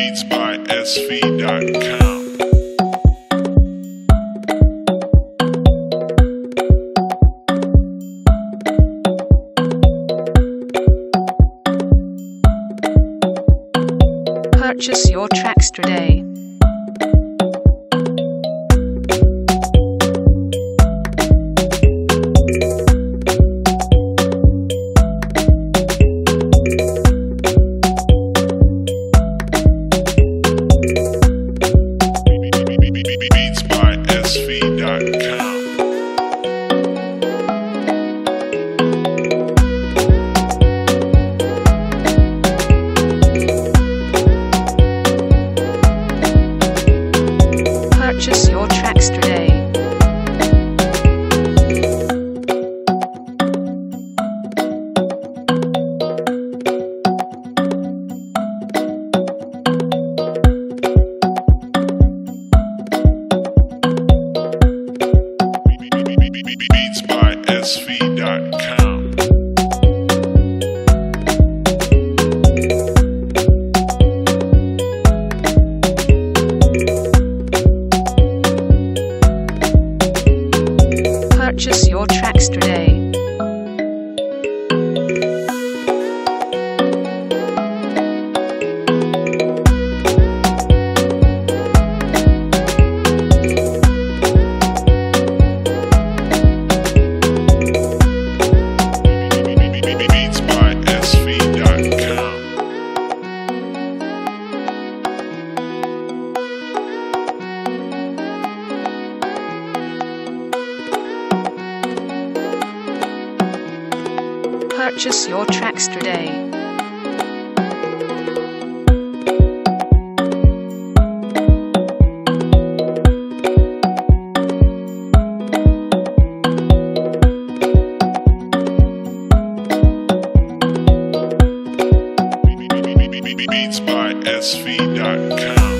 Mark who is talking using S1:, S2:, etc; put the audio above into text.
S1: Beats by.
S2: Purchase your tracks today. Purchase your your tracks today. Purchase your tracks today.
S1: Beats by SV.com.